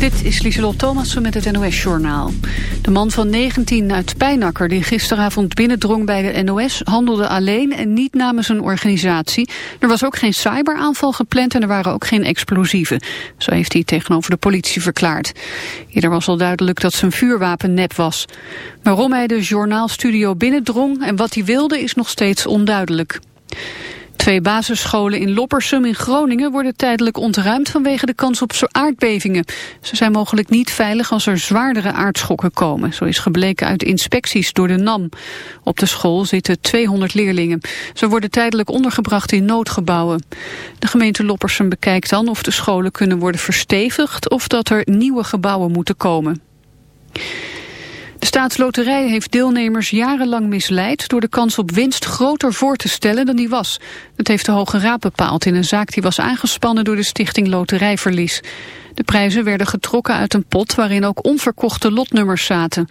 Dit is Lieselot Thomassen met het NOS-journaal. De man van 19 uit Pijnakker die gisteravond binnendrong bij de NOS... handelde alleen en niet namens een organisatie. Er was ook geen cyberaanval gepland en er waren ook geen explosieven. Zo heeft hij tegenover de politie verklaard. Eerder was al duidelijk dat zijn vuurwapen nep was. Waarom hij de journaalstudio binnendrong en wat hij wilde is nog steeds onduidelijk. Twee basisscholen in Loppersum in Groningen worden tijdelijk ontruimd vanwege de kans op aardbevingen. Ze zijn mogelijk niet veilig als er zwaardere aardschokken komen. Zo is gebleken uit inspecties door de NAM. Op de school zitten 200 leerlingen. Ze worden tijdelijk ondergebracht in noodgebouwen. De gemeente Loppersum bekijkt dan of de scholen kunnen worden verstevigd of dat er nieuwe gebouwen moeten komen. De staatsloterij heeft deelnemers jarenlang misleid door de kans op winst groter voor te stellen dan die was. Dat heeft de Hoge Raad bepaald in een zaak die was aangespannen door de stichting Loterijverlies. De prijzen werden getrokken uit een pot waarin ook onverkochte lotnummers zaten.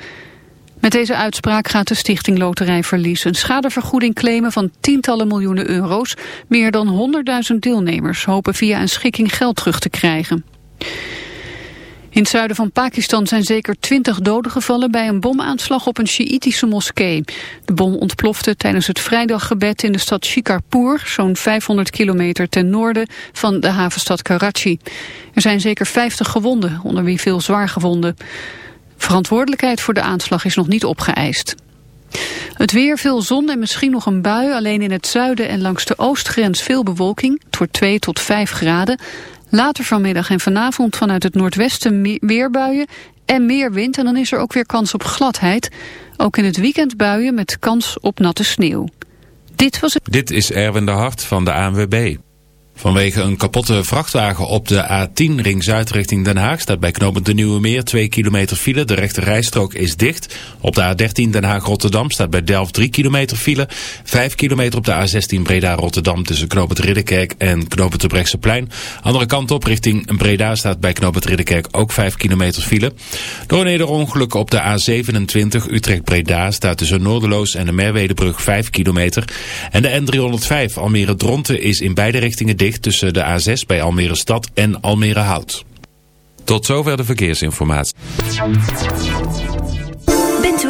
Met deze uitspraak gaat de stichting Loterijverlies een schadevergoeding claimen van tientallen miljoenen euro's. Meer dan 100.000 deelnemers hopen via een schikking geld terug te krijgen. In het zuiden van Pakistan zijn zeker twintig doden gevallen bij een bomaanslag op een Sjiïtische moskee. De bom ontplofte tijdens het vrijdaggebed in de stad Shikarpur, zo'n 500 kilometer ten noorden van de havenstad Karachi. Er zijn zeker 50 gewonden, onder wie veel zwaar gewonden. Verantwoordelijkheid voor de aanslag is nog niet opgeëist. Het weer, veel zon en misschien nog een bui. Alleen in het zuiden en langs de oostgrens veel bewolking. Het wordt 2 tot 5 graden. Later vanmiddag en vanavond vanuit het noordwesten weerbuien en meer wind. En dan is er ook weer kans op gladheid. Ook in het weekend buien met kans op natte sneeuw. Dit was het. Dit is Erwin de Hart van de ANWB. Vanwege een kapotte vrachtwagen op de A10 ring zuid richting Den Haag staat bij knooppunt de Nieuwe Meer 2 kilometer file. De rechte rijstrook is dicht. Op de A13 Den Haag Rotterdam staat bij Delft 3 kilometer file. 5 kilometer op de A16 Breda Rotterdam tussen knooppunt Ridderkerk en knooppunt de plein. Andere kant op richting Breda staat bij knooppunt Ridderkerk ook 5 kilometer file. Door een ongeluk op de A27 Utrecht Breda staat tussen Noorderloos en de Merwedebrug 5 kilometer. En de N305 Almere Dronten is in beide richtingen dicht tussen de A6 bij Almere Stad en Almere Hout. Tot zover de verkeersinformatie.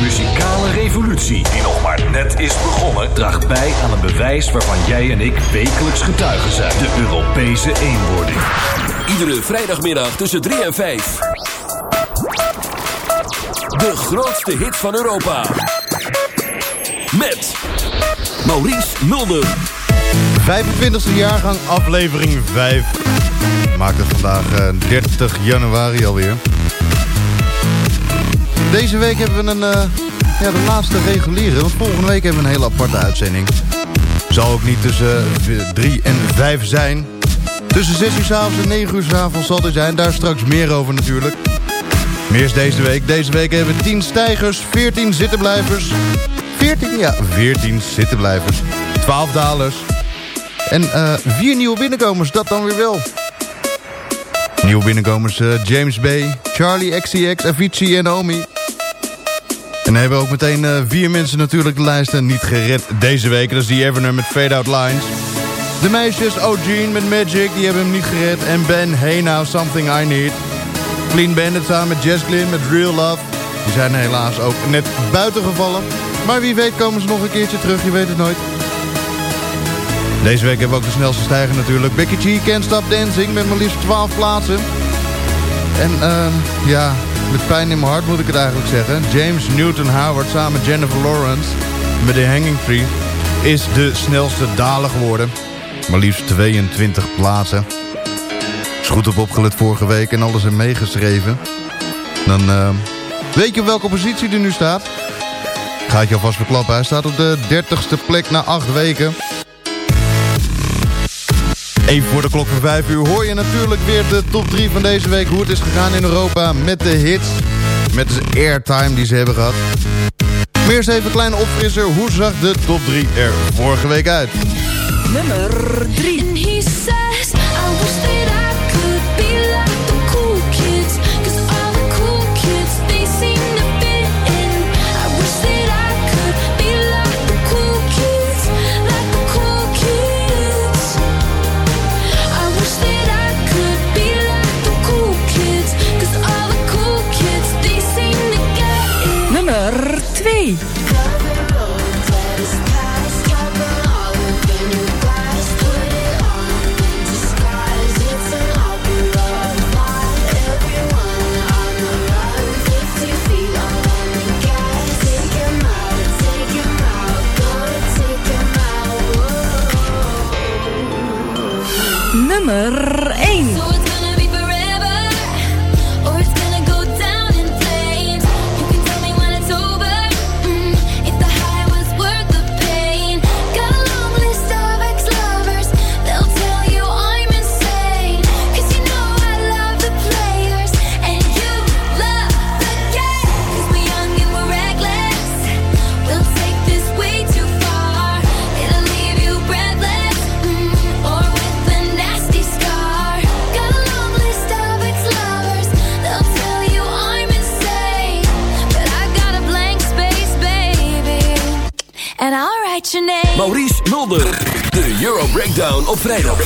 De muzikale revolutie, die nog maar net is begonnen, draagt bij aan een bewijs waarvan jij en ik wekelijks getuigen zijn. De Europese eenwording. Iedere vrijdagmiddag tussen 3 en 5. De grootste hit van Europa. Met Maurice Mulder. 25e jaargang, aflevering 5. Maakt het vandaag eh, 30 januari alweer. Deze week hebben we een, eh, ja, de laatste reguliere. Want volgende week hebben we een hele aparte uitzending. Zal ook niet tussen 3 en 5 zijn. Tussen 6 uur s'avonds en 9 uur s'avonds zal er zijn. Daar straks meer over natuurlijk. Meer is deze week. Deze week hebben we 10 stijgers, 14 zittenblijvers. 14, ja, 14 zittenblijvers. 12 dalers. En eh 4 nieuwe binnenkomers, dat dan weer wel. Nieuwe binnenkomers eh, James Bay, Charlie XCX, Avicii en Omi. En hebben ook meteen eh, vier mensen natuurlijk de lijsten niet gered deze week. Dat is die Everner met Fade Out Lines. De meisjes O'Gene met Magic, die hebben hem niet gered. En Ben, Hey Now, Something I Need. Clean Bandit samen met Jess Glynn met Real Love. Die zijn helaas ook net buiten gevallen. Maar wie weet komen ze nog een keertje terug, je weet het nooit. Deze week hebben we ook de snelste stijger natuurlijk. Becky G, Can't Stop Dancing met maar liefst 12 plaatsen. En ehm, ja, met pijn in mijn hart moet ik het eigenlijk zeggen. James Newton Howard samen met Jennifer Lawrence met The Hanging Tree is de snelste daler geworden. Maar liefst 22 plaatsen. Is goed op opgelet vorige week en alles er meegeschreven. Dan ehm, weet je op welke positie hij nu staat. Ga ik je alvast verklappen. Hij staat op de 30ste plek na 8 weken. Even voor de klok van 5 uur hoor je natuurlijk weer de top 3 van deze week. Hoe het is gegaan in Europa met de hits. Met de airtime die ze hebben gehad. Maar eerst even een kleine opfrisser. Hoe zag de top 3 er vorige week uit? Nummer 3. Nummer Euro Breakdown op vrijdag.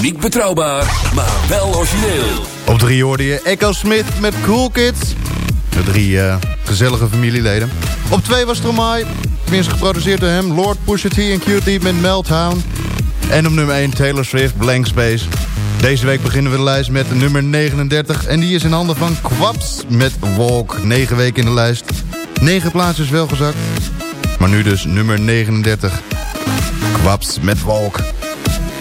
Niet betrouwbaar, maar wel origineel. Op 3 hoorde je Echo Smith met Cool Kids. De drie eh, gezellige familieleden. Op 2 was Stromae. Tenminste geproduceerd door hem. Lord Pusha T en QT met Meltdown. En op nummer 1 Taylor Swift, Blank Space. Deze week beginnen we de lijst met nummer 39. En die is in handen van Quaps met Walk. 9 weken in de lijst. 9 plaatsen is wel gezakt. Maar nu dus nummer 39. Quaps met Walk.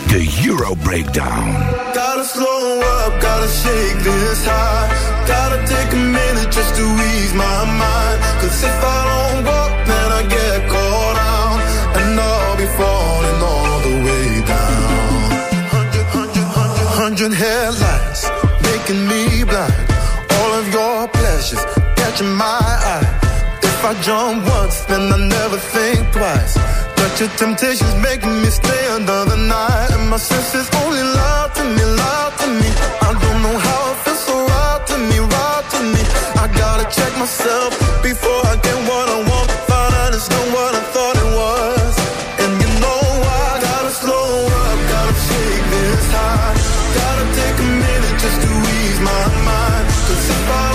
De Euro Breakdown. Gotta slow up, gotta shake this high. Gotta take a minute just to ease my mind. Cause if I don't walk, then I get caught out. And I'll be falling all the way down. Hundred, hundred, hundred, hundred headlights making me blind. All of your pleasures catching my eye. If I jump once, then I never think twice. But your temptation's making me stay another night. And my senses only lie to me, lie to me. I don't know how it feels so right to me, right to me. I gotta check myself before I get what I want. Find out it's not what I thought it was. And you know I gotta slow up, gotta shake this high. Gotta take a minute just to ease my mind. Cause if I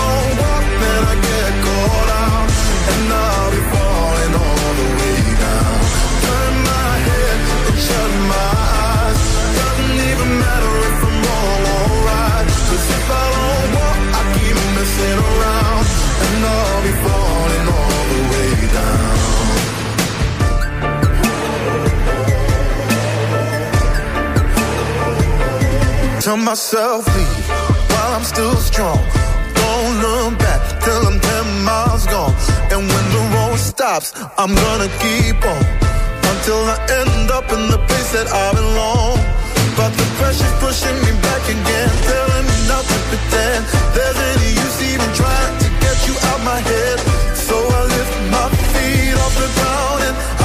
Tell myself leave while I'm still strong. Don't look back till I'm ten miles gone. And when the road stops, I'm gonna keep on until I end up in the place that I belong. But the pressure's pushing me back again, telling me not to pretend there's any use even trying to get you out my head. So I lift my feet off the ground and I'm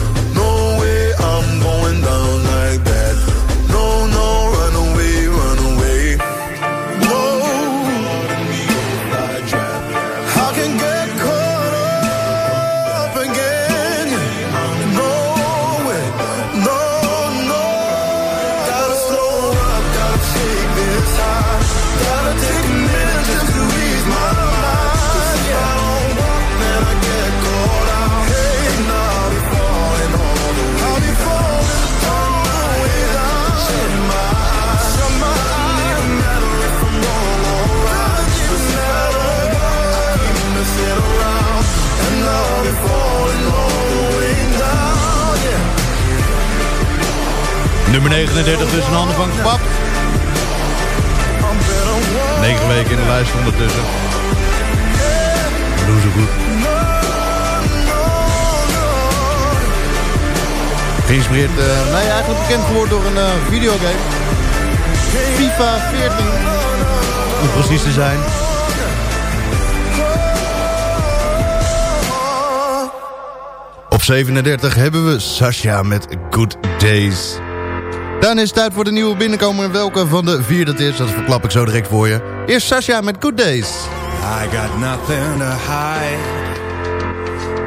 39 dus in handen van Pap. 9 weken in de lijst ondertussen. Doen ze goed. Geïnspireerd, eh, nee, eigenlijk bekend geworden door een eh, videogame. FIFA 14. Om precies te zijn. Op 37 hebben we Sasha met Good Days. Dan is het tijd voor de nieuwe binnenkomer. Welke van de vier dat is, dat verklap ik zo direct voor je. Eerst Sasha met Good Days. I got nothing to hide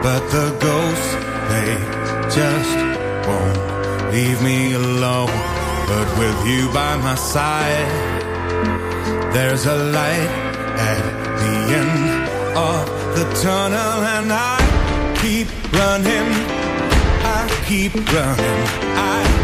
But the ghosts, they just won't leave me alone But with you by my side There's a light at the end of the tunnel And I keep running I keep running I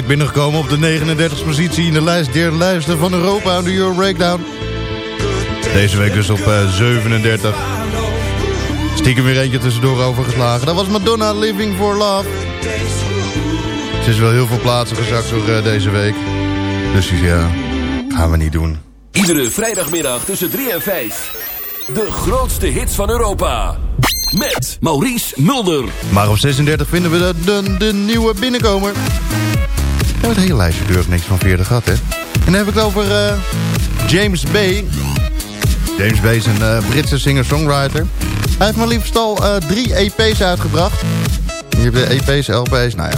Week binnengekomen op de 39e positie in de lijst der lijsten van Europa aan de Euro Breakdown. Deze week dus op eh, 37. Stiekem weer eentje tussendoor overgeslagen. Dat was Madonna Living for Love. Ze is wel heel veel plaatsen gezakt door eh, deze week. Dus ja, gaan we niet doen. Iedere vrijdagmiddag tussen 3 en 5. De grootste hits van Europa. Met Maurice Mulder. Maar op 36 vinden we de, de, de nieuwe binnenkomer. Hebben het hele lijstje durf niks van 40 gehad, hè. En dan heb ik het over eh, James Bay. James Bay is een eh, Britse singer-songwriter. Hij heeft maar liefst al eh, drie EP's uitgebracht. Je hebt de EP's, LP's, nou ja.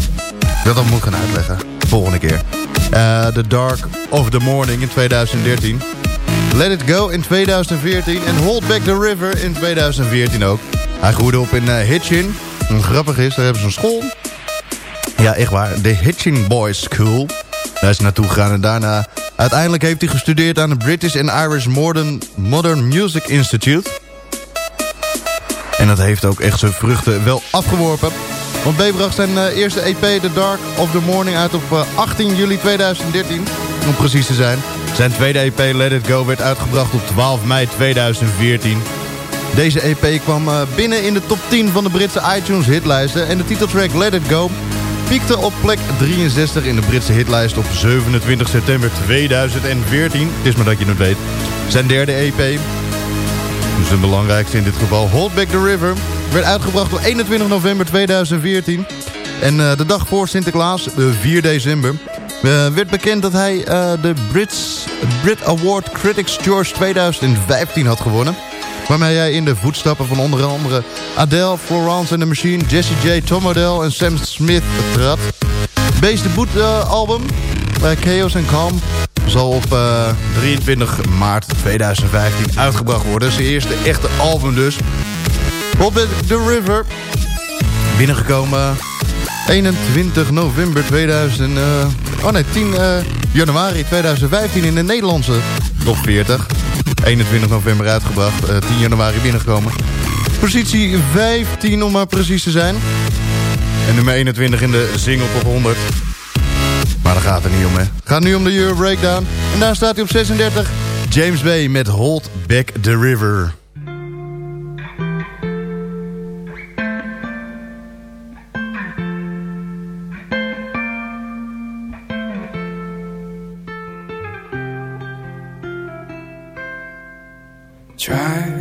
Dat dan moet ik gaan uitleggen. Volgende keer. The Dark of the Morning in 2013. Let It Go in 2014. En Hold Back the River in 2014 ook. Hij groeide op in Hitchin. Grappig is, daar hebben ze een school. Ja, echt waar. De Hitchin Boys School. Daar is naartoe gegaan en daarna... Uiteindelijk heeft hij gestudeerd aan de British and Irish Modern, Modern Music Institute. En dat heeft ook echt zijn vruchten wel afgeworpen. Want B bracht zijn eh, eerste EP The Dark of the Morning uit op eh, 18 juli 2013. Om precies te zijn. Zijn tweede EP Let It Go werd uitgebracht op 12 mei 2014. Deze EP kwam eh, binnen in de top 10 van de Britse iTunes hitlijsten. En de titeltrack Let It Go piekte op plek 63 in de Britse hitlijst op 27 september 2014. Het is maar dat je het weet. Zijn derde EP, dus de belangrijkste in dit geval, Hold Back the River... werd uitgebracht op 21 november 2014. En uh, de dag voor Sinterklaas, uh, 4 december... Uh, werd bekend dat hij de Brits, Brit Award Critics George 2015 had gewonnen. Waarmee hij in de voetstappen van onder andere Adele, Florence and the Machine... Jesse J, Tom Odell en Sam Smith trad. Beest debuutalbum, Chaos and Calm zal op uh, 23 maart 2015 uitgebracht worden. Zijn eerste echte album dus. Op The River. Binnengekomen 21 november 2000... Uh, oh nee, 10 uh, januari 2015 in de Nederlandse top 40. 21 november uitgebracht. 10 januari binnengekomen. Positie 15 om maar precies te zijn. En nummer 21 in de single top 100. Maar daar gaat het niet om, hè. Gaat nu om de Euro Breakdown. En daar staat hij op 36. James Bay met Hold Back the River. Try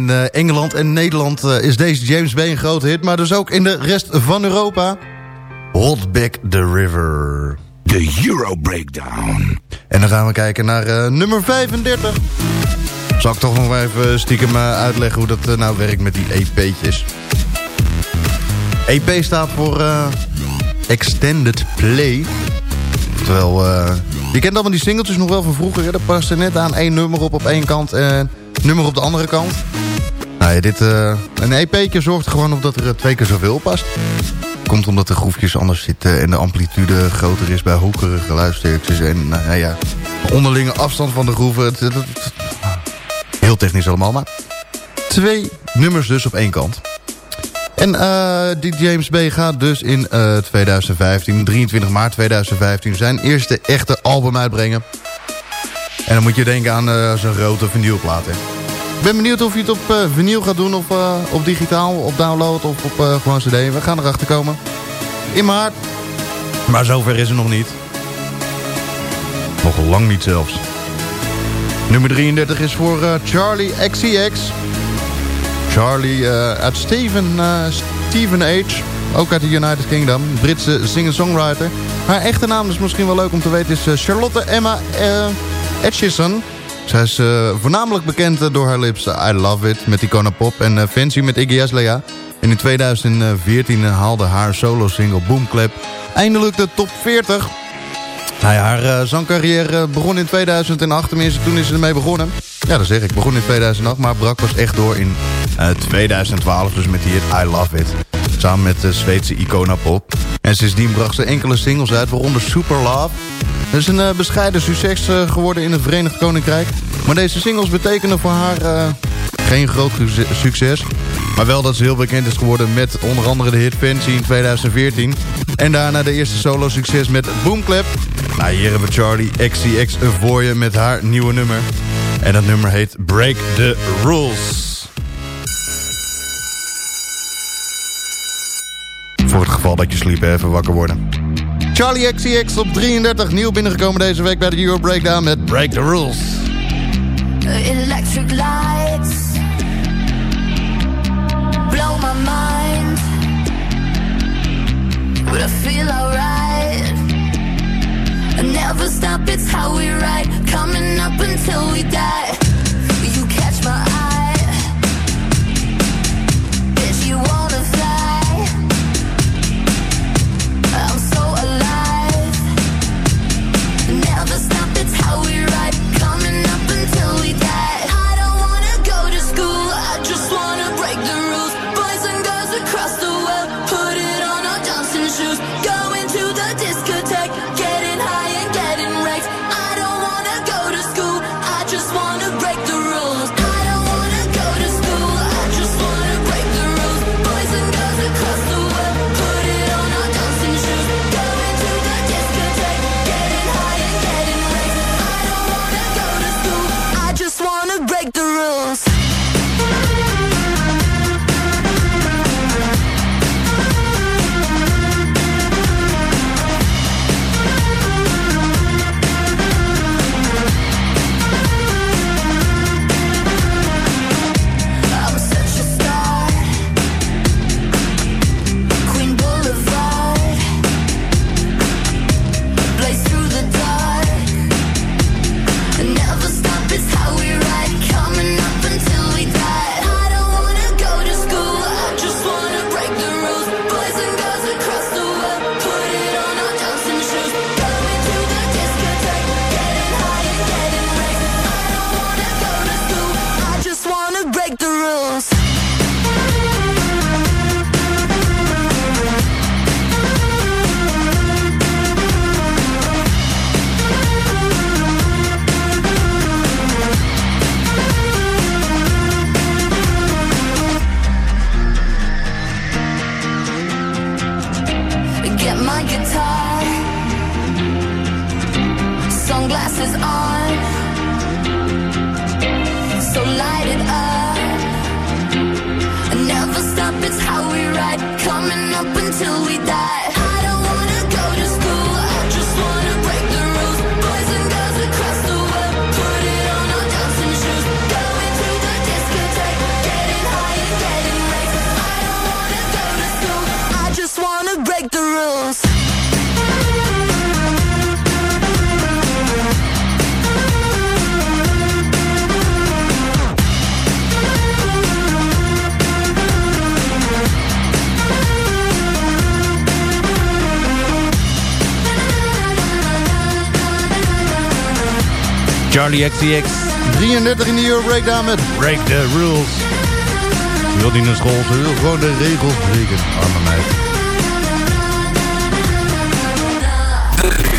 in eh, Engeland en Nederland eh, is deze James Bay een grote hit... maar dus ook in de rest van Europa. Hold Back the River. De Euro Breakdown. En dan gaan we kijken naar eh, nummer 35. Zal ik toch nog even stiekem uitleggen hoe dat nou werkt met die EP'tjes. EP staat voor Extended Play. Terwijl, je kent allemaal die singeltjes nog wel van vroeger. Hè? Dat past er net aan één nummer op op één kant en nummer op de andere kant. Nou ja, dit, eh, een EP'tje zorgt er gewoon op dat er eh, twee keer zoveel past. Komt omdat de groefjes anders zitten en de amplitude groter is bij hogere geluidsterktes. En nou ja, de onderlinge afstand van de groeven. Heel technisch allemaal, maar twee nummers dus op één kant. En eh, die James B gaat dus in eh, 2015, 23 maart 2015, zijn eerste echte album uitbrengen. En dan moet je denken aan zijn grote vinylplaat. Ik ben benieuwd of hij het op eh, vinyl gaat doen, of eh, op digitaal, op download of op eh, gewoon cd. We gaan erachter komen. In maart. Maar zover is het nog niet. Nog lang niet zelfs. Nummer 33 is voor Charlie XCX. Charlie uit Steven, Steven H. Ook uit de United Kingdom. Britse singer-songwriter. Haar echte naam is misschien wel leuk om te weten. Is Charlotte Emma eh Etchison. Zij is eh, voornamelijk bekend eh, door haar lips I Love It met Icona Pop. En eh, Fancy met Iggy Azalea. En in 2014 haalde haar solo-single Boomclap eindelijk de top 40. Nou haar zangcarrière begon in 2008. Tenminste, toen is ze ermee begonnen. Ja, dat zeg ik. Begon in 2008, maar brak pas echt door in eh, 2012. Dus met die hit I Love It. Samen met de Zweedse Icona Pop. En sindsdien bracht ze enkele singles uit, waaronder Super Love. Het is een eh, bescheiden succes eh, geworden in het Verenigd Koninkrijk. Maar deze singles betekenen voor haar eh, geen groot succes-. Maar wel dat ze heel bekend is geworden met onder andere de hit Fancy in 2014. En daarna de eerste solo succes met Boomclap. Nou, hier hebben we Charlie XCX voor je met haar nieuwe nummer. En dat nummer heet Break the Rules. Voor het geval dat je sliep, even wakker worden. Charlie XCX op 33, nieuw binnengekomen deze week bij de Euro Breakdown met Break the Rules. Electric lights blow my mind, but I feel alright. I never stop, it's how we ride, coming up until we die. Charlie XCX. 33 in de Euro Breakdown met Break the Rules. Ze wil niet naar school, ze wil gewoon de regels breken. Arme meid.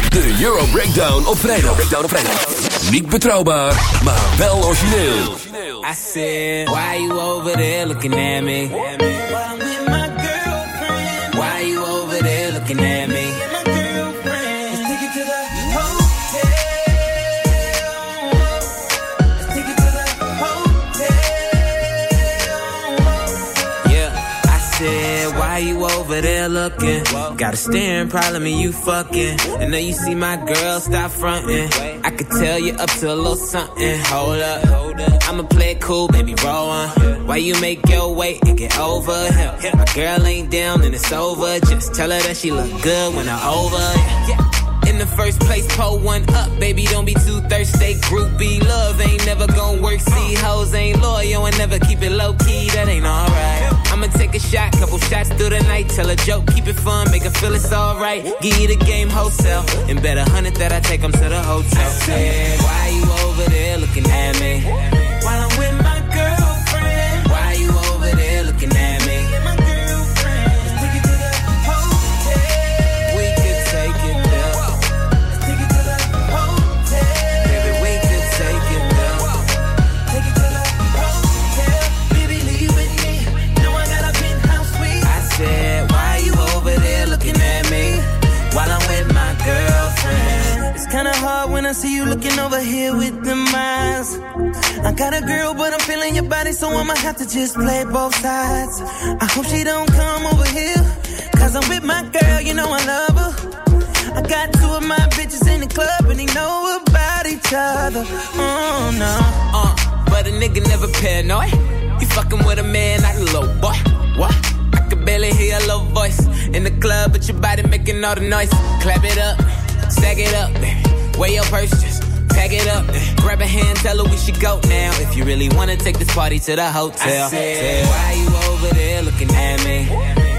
De Euro Breakdown op vrijdag. Breakdown op vrijdag. Niet betrouwbaar, maar wel origineel. I said, why you over there looking at me? Why you over there looking at me? There looking? Got a staring problem and you fucking. And now you see my girl, stop fronting. I could tell you up to a little something. Hold up, hold up. I'ma play it cool, baby, roll on. Why you make your way and get over here? My girl ain't down and it's over. Just tell her that she look good when I'm over. Yeah. In the first place, pull one up, baby. Don't be too thirsty. Groupie love ain't never gonna work. See, hoes ain't loyal and never keep it low key. That ain't alright. I'ma take a shot, couple shots through the night. Tell a joke, keep it fun, make her feel it's alright. Give you the game wholesale, and bet a hundred that I take 'em to the hotel. Said, why you over there looking at me? I see you looking over here with them eyes. I got a girl, but I'm feeling your body, so I'ma have to just play both sides. I hope she don't come over here, cause I'm with my girl, you know I love her. I got two of my bitches in the club, and they know about each other. Oh no. Uh, but a nigga never paranoid. You fucking with a man, a little boy. What? I barely hear your low voice in the club, but your body making all the noise. Clap it up, stack it up, weigh your purse, just tag it up. Grab a hand, tell her we should go now. If you really wanna take this party to the hotel. I said, why you over there looking at me?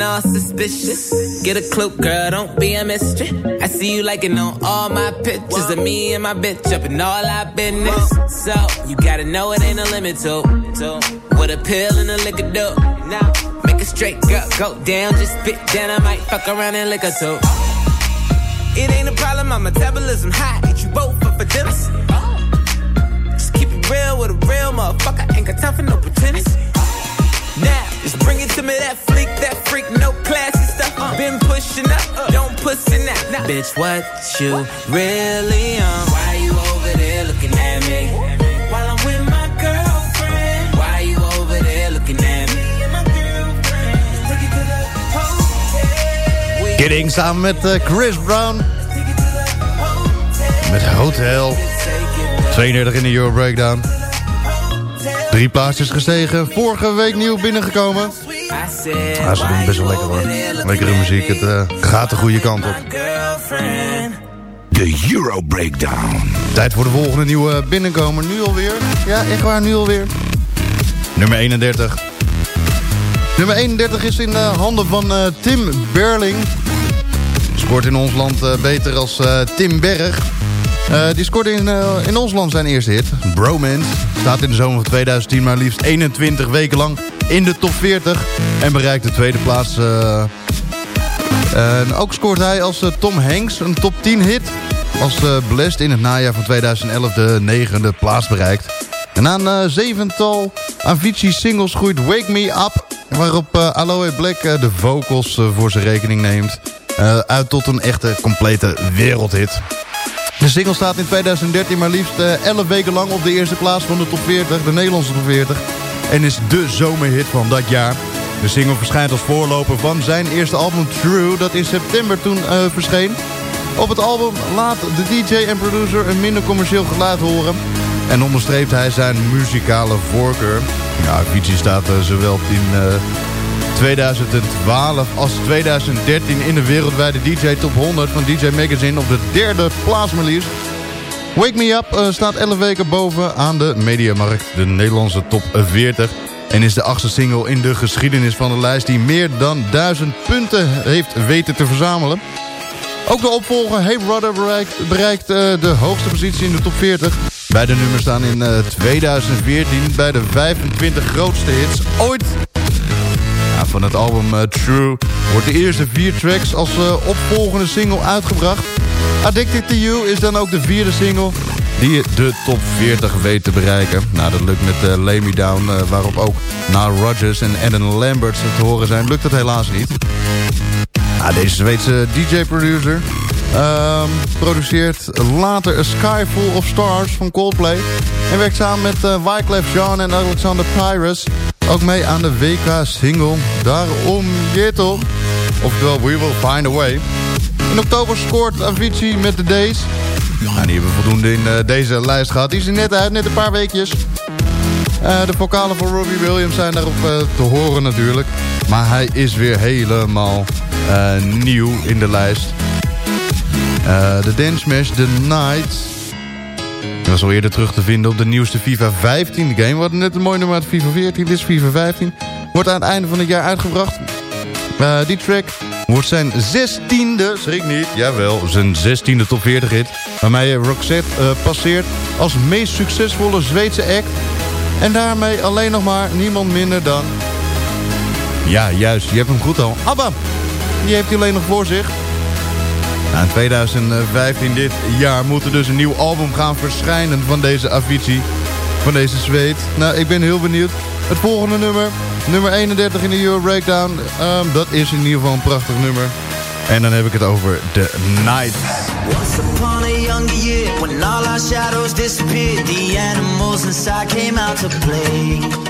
Looking all suspicious. Get a clue, girl, don't be a mystery. I see you liking on all my pictures of me and my bitch up in all our business. So you gotta know it ain't a limit to, to what a pill and a liquor do. Now make a straight girl go down, just spit down. I might fuck around and lick her too. It ain't a problem, my metabolism high. Eat you both up for dinner. Just keep it real with a real motherfucker. Ain't got time for no pretense. Now, just bring it to me, that freak, that freak, no classy stuff. Been pushing up, don't pussy now. Nah. Bitch, what you really on? Why you over there looking at me? While I'm with my girlfriend. Why you over there looking at me? Kidding samen met eh, Chris Brown. Met Hotel. 32 in de Euro Breakdown. Drie plaatsjes gestegen. Vorige week nieuw binnengekomen. Ja, ze doen best wel lekker hoor. Lekkere muziek. Het eh, gaat de goede kant op. De Euro Breakdown. Tijd voor de volgende nieuwe binnenkomer. Nu alweer. Ja, echt waar, nu alweer. Nummer 31. Nummer 31 is in de handen van eh, Tim Berling. Scoort in ons land eh, beter als Tim Berg. Eh, die scoorde in, eh, in ons land zijn eerste hit. Bromance. Staat in de zomer van 2010 maar liefst 21 weken lang in de top 40. En bereikt de tweede plaats eh, En ook scoort hij als Tom Hanks een top 10 hit. Als Blessed in het najaar van 2011 de negende plaats bereikt. En na een zevental Avicii singles groeit Wake Me Up... waarop Aloe Black de vocals voor zijn rekening neemt... uit tot een echte complete wereldhit. De single staat in 2013 maar liefst 11 weken lang op de eerste plaats van de top 40, de Nederlandse top 40. En is de zomerhit van dat jaar. De single verschijnt als voorloper van zijn eerste album True, dat in september toen uh, verscheen. Op het album laat de DJ en producer een minder commercieel geluid horen. En onderstreept hij zijn muzikale voorkeur. Ja, Avicii staat uh, zowel in uh, 2012 als 2013 in de wereldwijde DJ Top 100 van DJ Magazine op de derde plaats maar liefst. Wake Me Up uh, staat 11 weken boven aan de Mediamarkt, de Nederlandse top 40. En is de achtste single in de geschiedenis van de lijst die meer dan 1000 punten heeft weten te verzamelen. Ook de opvolger Hey Brother bereikt, uh, de hoogste positie in de top 40. Beide nummers staan in uh, 2014 bij de 25 grootste hits ooit. Van het album uh, True wordt de eerste vier tracks als uh, opvolgende single uitgebracht. Addicted to You is dan ook de vierde single die de top 40 weet te bereiken. Nou, dat lukt met uh, Lay Me Down, waarop ook Nile Rodgers en Adam Lambert te horen zijn. Lukt dat helaas niet. Nou, deze Zweedse DJ-producer um, produceert later A Sky Full of Stars van Coldplay. En werkt samen met Wyclef Jean en Alexander Pyrus ook mee aan de WK-single. Daarom Gittel. Oftewel, We Will Find A Way. In oktober scoort Avicii met de Days. Nou, die hebben we voldoende in uh, deze lijst gehad. Die is er net uit, net een paar weekjes. Uh, de vocalen van Robbie Williams zijn daarop uh, te horen natuurlijk. Maar hij is weer helemaal nieuw in de lijst. de Dance Smash The Night. Dat was al eerder terug te vinden op de nieuwste FIFA 15 game. Hadden net een mooi nummer uit FIFA 14. Dit is FIFA 15. Wordt aan het einde van het jaar uitgebracht. die track wordt zijn zestiende, schrik niet, jawel, zijn zestiende top 40 hit. Waarmee Roxette uh, passeert als meest succesvolle Zweedse act. En daarmee alleen nog maar niemand minder dan... Ja, juist, je hebt hem goed al. ABBA, die heeft hij alleen nog voor zich. In 2015 dit jaar moet er dus een nieuw album gaan verschijnen van deze Avicii. Van deze Zweed. Nou, ik ben heel benieuwd. Het volgende nummer, nummer 31 in de Euro Breakdown. Um, dat is in ieder geval een prachtig nummer. En dan heb ik het over The Night. Once upon a younger year, when all our shadows disappeared, the animals inside came out to play.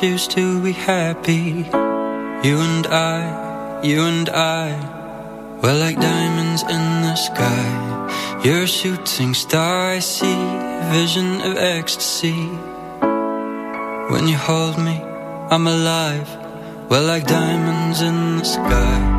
choose to be happy. You and I, you and I. We're like diamonds in the sky. You're a shooting star, I see. Vision of ecstasy. When you hold me, I'm alive. We're like diamonds in the sky.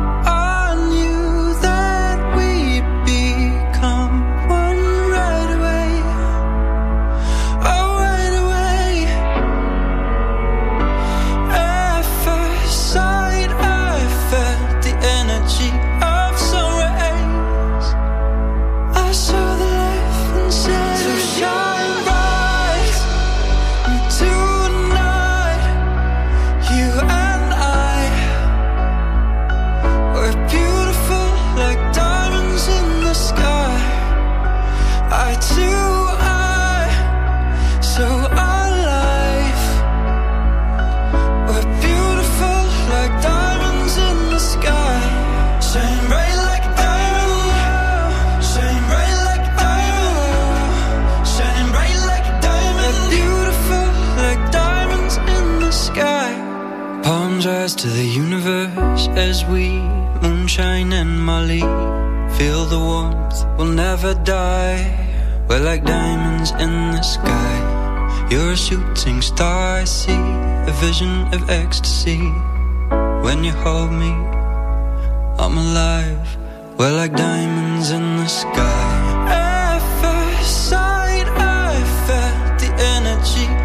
As we moonshine and Molly feel the warmth. We'll never die. We're like diamonds in the sky. You're a shooting star. I see a vision of ecstasy. When you hold me, I'm alive. We're like diamonds in the sky. At first sight, I felt the energy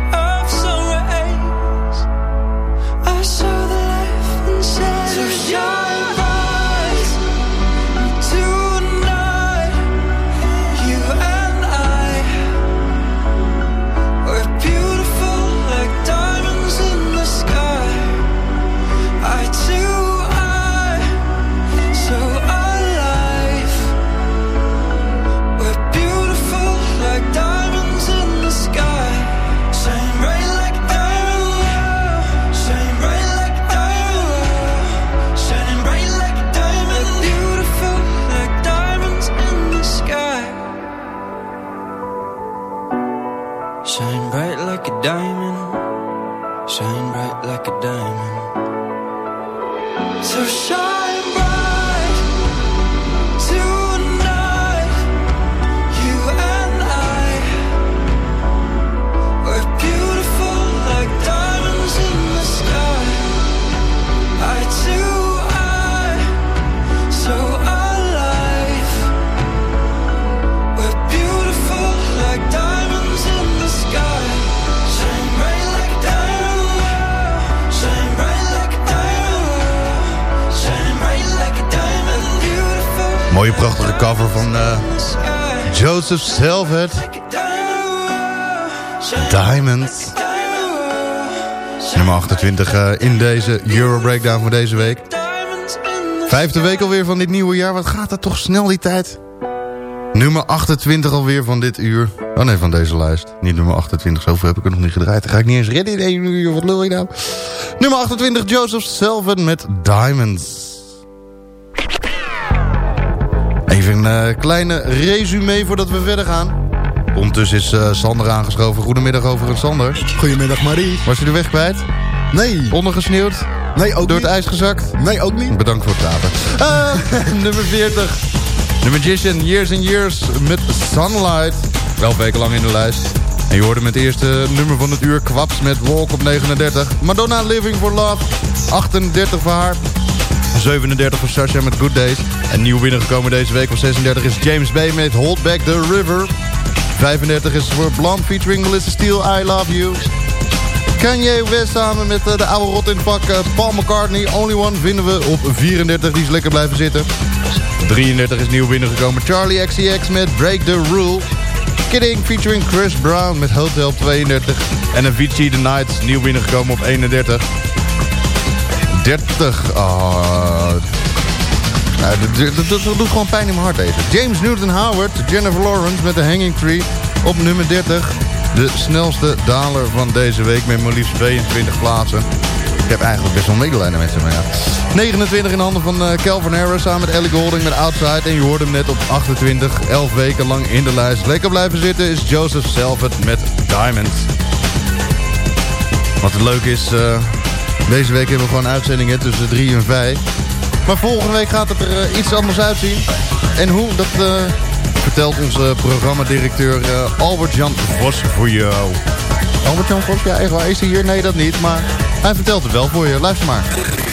Mooie prachtige cover van eh, Joseph Selvet. Diamond. Nummer 28 eh, in deze Euro Breakdown van deze week. Vijfde week alweer van dit nieuwe jaar. Wat gaat dat toch snel die tijd? Nummer 28 alweer van dit uur. Oh nee, van deze lijst. Niet nummer 28, zoveel heb ik er nog niet gedraaid. Dan ga ik niet eens redden in uur. Wat lul ik nou? Nummer 28, Joseph Selven met Diamonds. Even een eh, kleine resume voordat we verder gaan. Ondertussen is eh, Sander aangeschoven. Goedemiddag overigens, Sander. Goedemiddag, Marie. Was je de weg kwijt? Nee. Ondergesneeuwd? Nee, ook Door niet. het ijs gezakt? Nee, ook niet. Bedankt voor het praten. Eh, nummer 40. The Magician, Years and Years met Sunlight. Wel wekenlang in de lijst. En je hoorde met het eerste nummer van het uur Kwaps met Walk op 39. Madonna Living for Love, 38 voor haar. 37 voor Sasha met Good Days. En nieuw binnengekomen deze week op 36 is James Bay met Hold Back the River. 35 is voor Blonde featuring Melissa Steele, I Love You. Kanye West samen met eh, de oude rot in het pak eh, Paul McCartney. Only One vinden we op 34, die is lekker blijven zitten. 33 is nieuw binnengekomen Charlie XCX met Break the Rule. Kidding featuring Chris Brown met Hotel 32. En Avicii The Nights nieuw binnengekomen op 31. 30. Oh. Nou, dat, doet gewoon pijn in mijn hart deze. James Newton Howard, Jennifer Lawrence met The Hanging Tree op nummer 30. De snelste daler van deze week met maar liefst 22 plaatsen. Ik heb eigenlijk best wel medelijden met ze, maar ja. 29 in handen van eh, Calvin Harris samen met Ellie Golding met Outside. En je hoorde hem net op 28, 11 weken lang in de lijst. Lekker blijven zitten is Joseph Selvet met Diamond. Wat het leuk is, eh, deze week hebben we gewoon uitzendingen tussen 3 en 5. Maar volgende week gaat het er eh, iets anders uitzien. En hoe, dat eh, vertelt onze programmadirecteur eh, Albert-Jan Vos voor jou. Albert-Jan Vos, ja echt waar, is hij hier? Nee, dat niet, maar hij vertelt het wel voor je. Luister maar.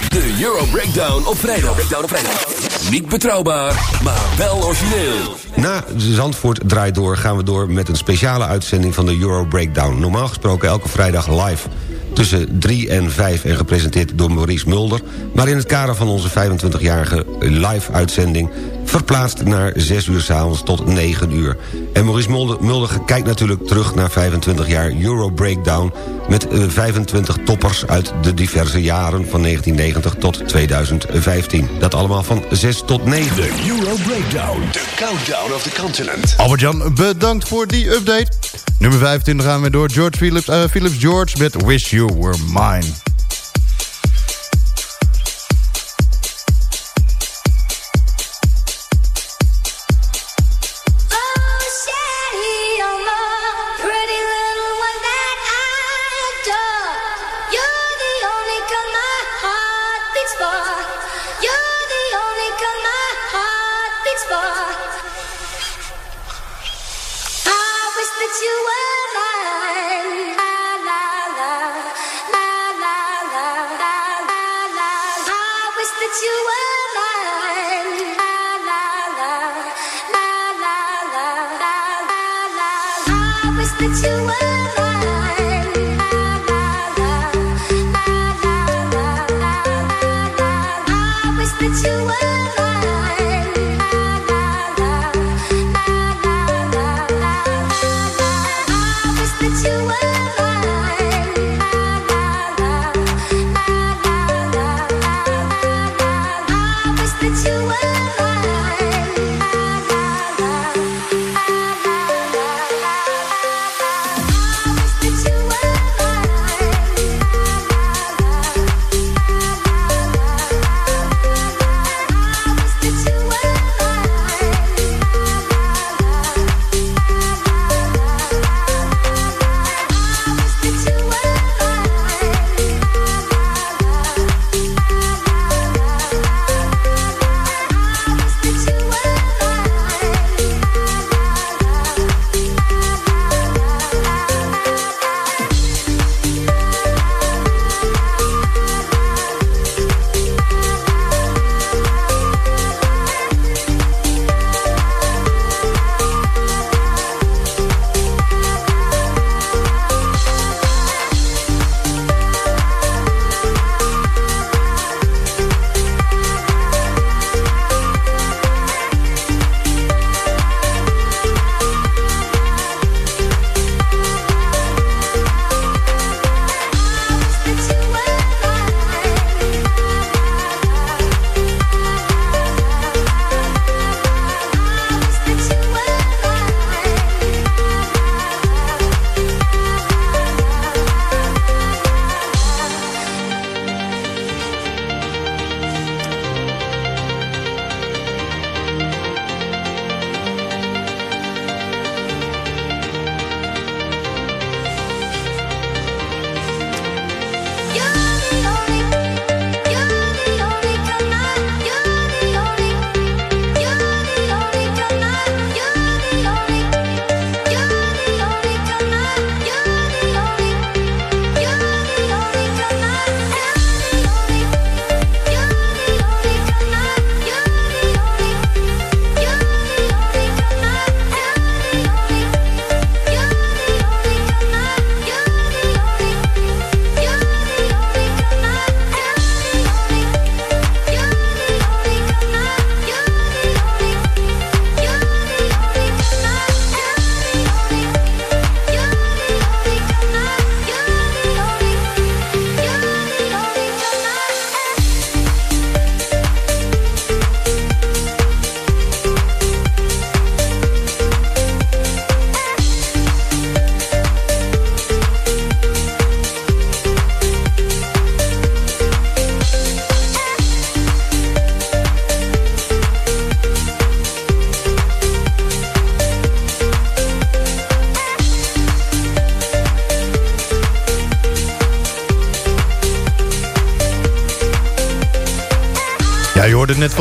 De Euro Breakdown op vrijdag. Breakdown op vrijdag. Niet betrouwbaar, maar wel origineel. Na Zandvoort draait door gaan we door met een speciale uitzending van de Euro Breakdown. Normaal gesproken elke vrijdag live tussen 3 en 5 en gepresenteerd door Maurice Mulder... maar in het kader van onze 25-jarige live-uitzending... verplaatst naar 6 uur s'avonds tot 9 uur. En Maurice Mulder, Mulder kijkt natuurlijk terug naar 25 jaar Euro Breakdown... met eh, 25 toppers uit de diverse jaren van 1990 tot 2015. Dat allemaal van 6 tot 9. De Euro Breakdown, the countdown of the continent. Albert-Jan, bedankt voor die update. Nummer 25 gaan we door George Philips, eh, Philips George met Wish You Were Mine. I wish that you were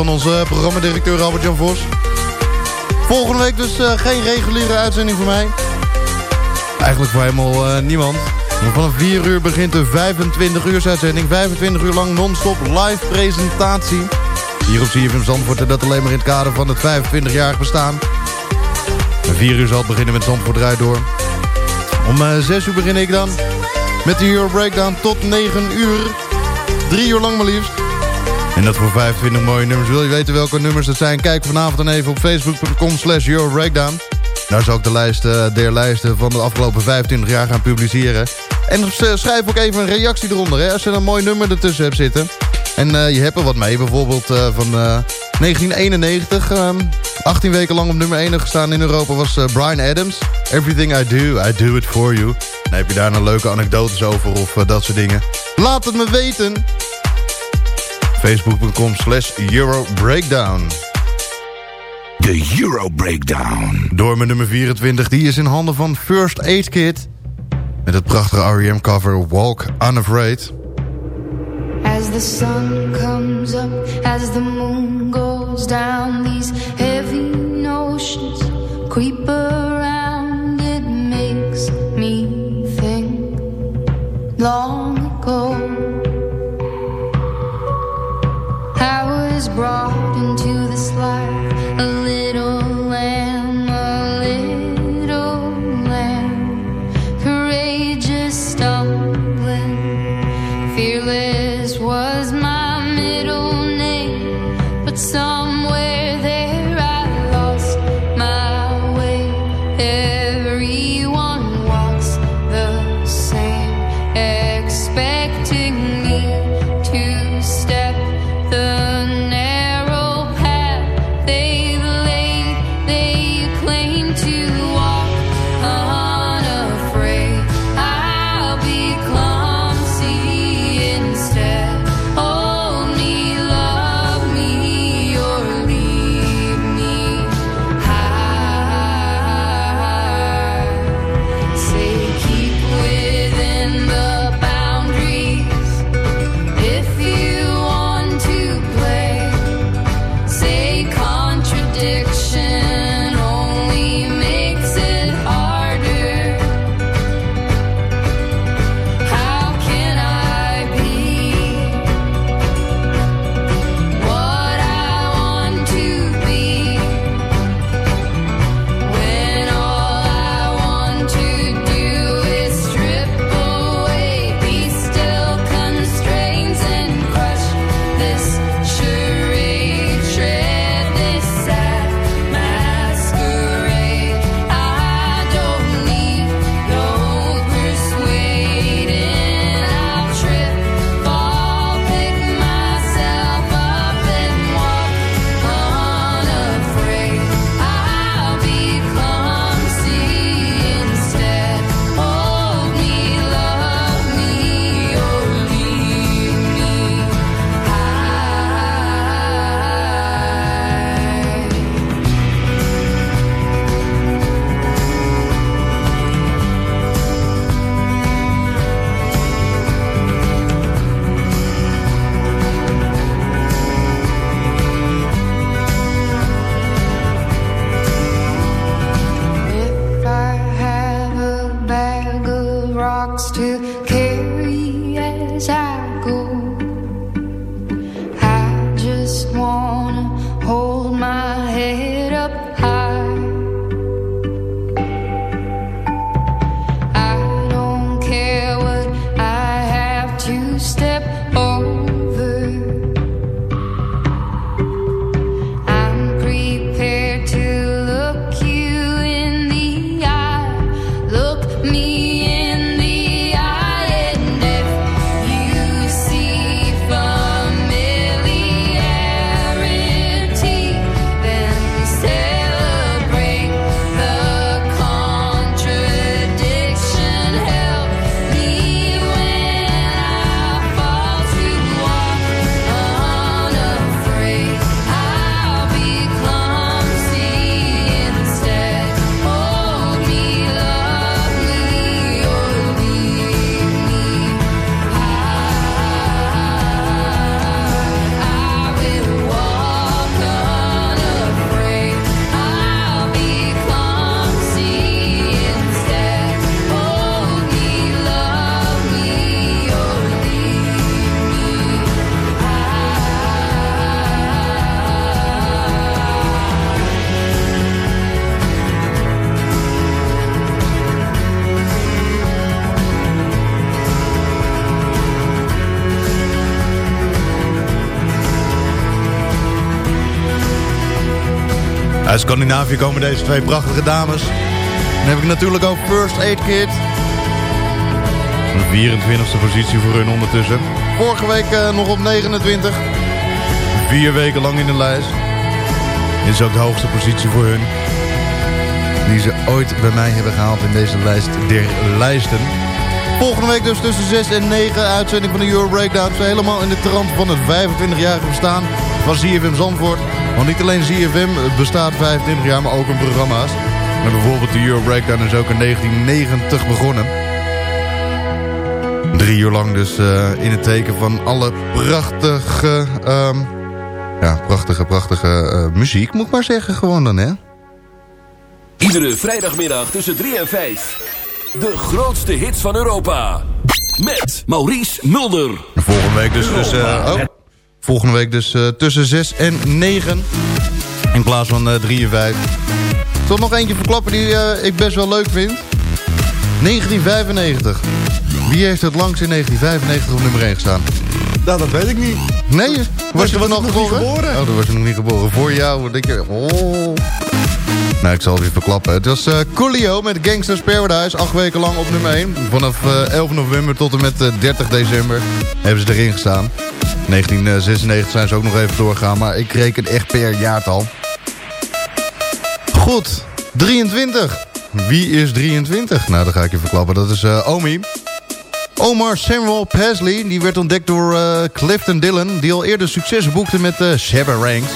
van onze programmadirecteur Albert-Jan Vos. Volgende week dus eh, geen reguliere uitzending voor mij. Eigenlijk voor helemaal eh, niemand. Maar vanaf 4 uur begint de 25 uur uitzending. 25 uur lang non-stop live presentatie. Hier op CFM Zandvoort en dat alleen maar in het kader van het 25-jarig bestaan. Om 4 uur zal het beginnen met Zandvoort draait door. Om eh, 6 uur begin ik dan met de Euro Breakdown tot 9 uur. 3 uur lang maar liefst. En dat voor 25 mooie nummers. Wil je weten welke nummers dat zijn? Kijk vanavond dan even op facebook.com slash Breakdown. Daar zal ik de lijst uh, der lijsten van de afgelopen 25 jaar gaan publiceren. En uh, schrijf ook even een reactie eronder. Hè, als je een mooi nummer ertussen hebt zitten. En uh, je hebt er wat mee. Bijvoorbeeld van 1991. 18 ehm, weken lang op nummer 1 gestaan in Europa was Brian Adams. Everything I do, I do it for you. Heb je daar een leuke anekdotes over of dat soort dingen. Laat het me weten. Facebook.com slash Euro Breakdown. De Euro Breakdown. Door mijn nummer 24, die is in handen van First Aid Kit. Met het prachtige R.E.M. cover Walk Unafraid. As the sun comes up, as the moon goes down, these heavy notions creep around. It makes me think long ago. I was brought into this life Uit Scandinavië komen deze twee prachtige dames. Dan heb ik natuurlijk ook First Aid Kit. De 24e positie voor hun ondertussen. Vorige week eh, nog op 29. Vier weken lang in de lijst. Dit is ook de hoogste positie voor hun. Die ze ooit bij mij hebben gehaald in deze lijst der lijsten. Volgende week dus tussen 6 en 9 uitzending van de Euro Breakdown. Ze helemaal in de trant van het 25-jarige bestaan van ZFM Zandvoort. Want niet alleen ZFM bestaat 25 jaar, maar ook een programma's. En bijvoorbeeld de Euro Breakdown is ook in 1990 begonnen. Drie uur lang dus uh, in het teken van alle prachtige... Um, ja, prachtige, prachtige uh, muziek, moet ik maar zeggen gewoon dan, hè? Iedere vrijdagmiddag tussen 3 en 5. De grootste hits van Europa. Met Maurice Mulder. Volgende week dus, dus, uh, oh, volgende week dus uh, tussen 6 en 9. In plaats van uh, 3 en 5. Tot nog eentje verklappen die ik best wel leuk vind. 1995. Wie heeft het langst in 1995 op nummer 1 gestaan? Nou, dat weet ik niet. Nee, was je, was nog nog geboren? niet geboren? Oh, dan was je nog niet geboren. Voor jou, denk je... Oh. Nou, ik zal het weer verklappen. Het was uh, Coolio met Gangsters Paradise. Acht weken lang op nummer 1. Vanaf uh, 11 november tot en met uh, 30 december hebben ze erin gestaan. 1996 zijn ze ook nog even doorgegaan. Maar ik reken echt per jaartal. Goed, 23. Wie is 23? Nou, dat ga ik je verklappen. Dat is Omi. Omar Samuel Pasley, die werd ontdekt door Clifton Dillon... die al eerder succes boekte met uh, Shabba Ranks.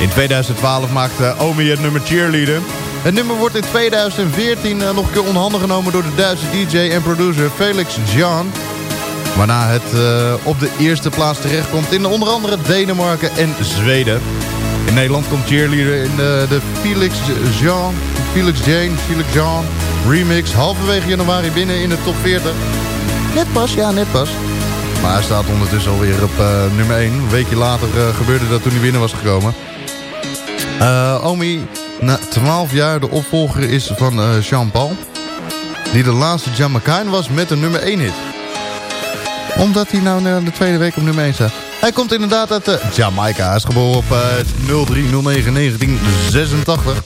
In 2012 maakte Omi het nummer Cheerleader. Het nummer wordt in 2014 uh, nog een keer onhanden genomen... door de Duitse DJ en producer Felix Jan. Waarna het uh, op de eerste plaats terechtkomt in onder andere Denemarken en Zweden. In Nederland komt Cheerleader in de, de Felix Jean, Felix Jane, Felix Jean remix... halverwege januari binnen in de top 40... Net pas, ja, net pas. Maar hij staat ondertussen alweer op nummer 1. Een weekje later gebeurde dat toen hij binnen was gekomen. Uh, Omi, na 12 jaar de opvolger is van Jean-Paul. Die de laatste Jamaican was met een nummer 1 hit. Omdat hij nou de tweede week op nummer 1 staat. Hij komt inderdaad uit Jamaica. Hij is geboren op 03 09 1986.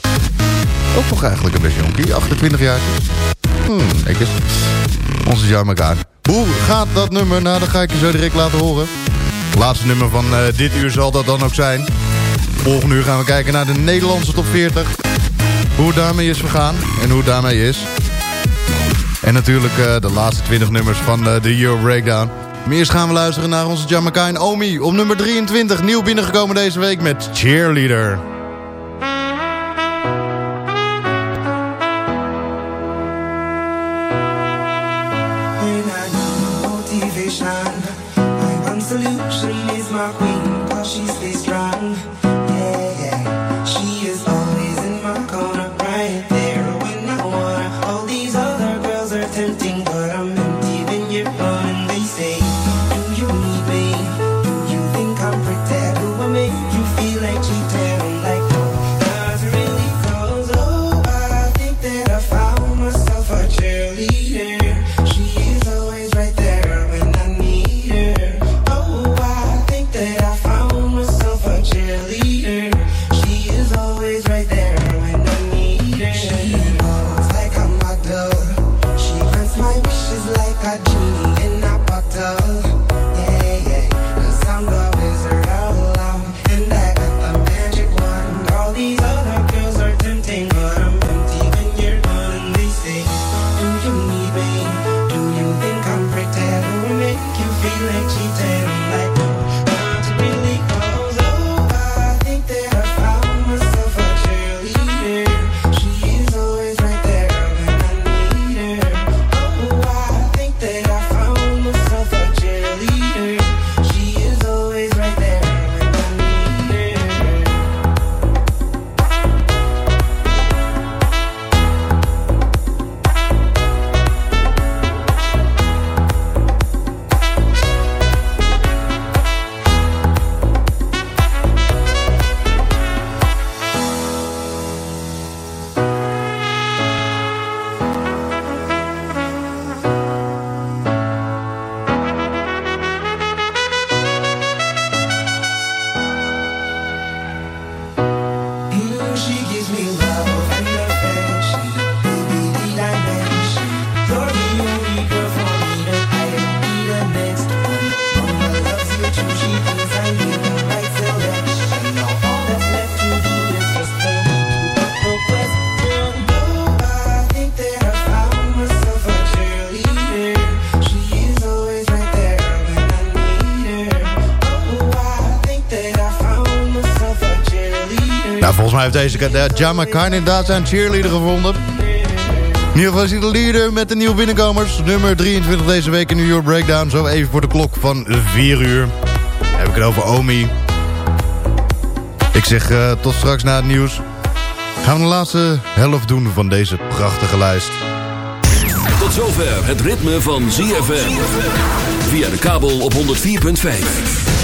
Ook nog eigenlijk een beetje jonkie, 28 jaar. Hmm, netjes. Onze Jamaica. Hoe gaat dat nummer? Nou, dat ga ik je zo direct laten horen. Laatste nummer van dit uur zal dat dan ook zijn. Volgende uur gaan we kijken naar de Nederlandse top 40. Hoe het daarmee is vergaan en hoe het daarmee is. En natuurlijk uh, de laatste 20 nummers van uh, de Euro Breakdown. Maar eerst gaan we luisteren naar onze Jamaican Omi. Op nummer 23, nieuw binnengekomen deze week met Cheerleader. Heeft deze Jama Khan inderdaad zijn cheerleader gevonden. In ieder geval is hij de leader met de nieuwe binnenkomers. Nummer 23 deze week in New York Breakdown. Zo even voor de klok van 4 uur. Heb ik het over Omi. Ik zeg uh, tot straks na het nieuws. Gaan we de laatste helft doen van deze prachtige lijst. Tot zover het ritme van ZFM. Via de kabel op 104.5.